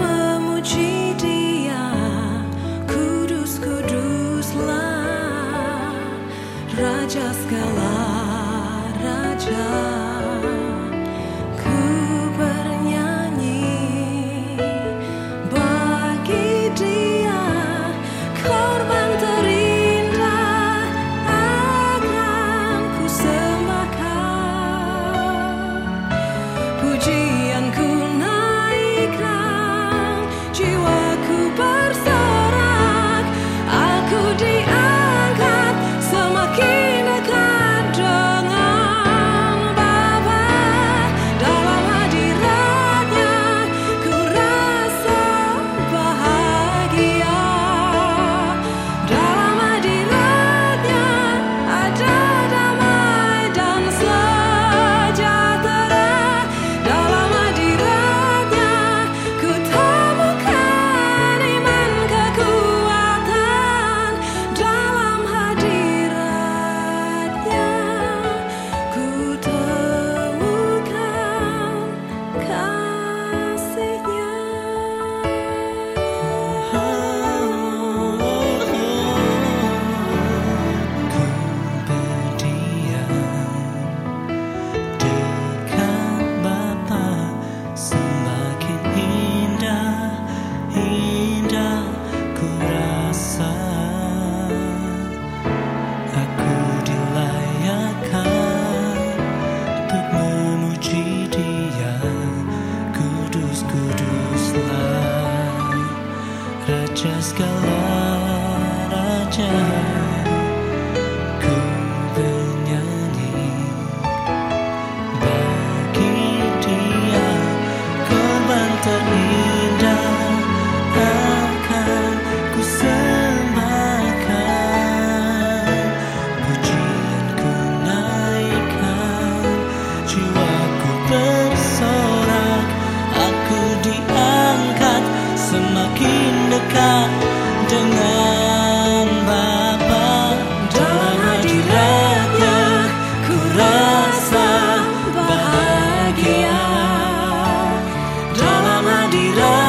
memuji Dia. Kudus kuduslah. Raja segala raja. Ku bernyanyi Bagi dia. Korban terindah Akan ku sembahkan Pujianku ku bernyanyi bagi dia korban terindah akan ku sembahkan pujianku naikkan jiwa ku bersorak aku diangkat semakin dekat. hadirat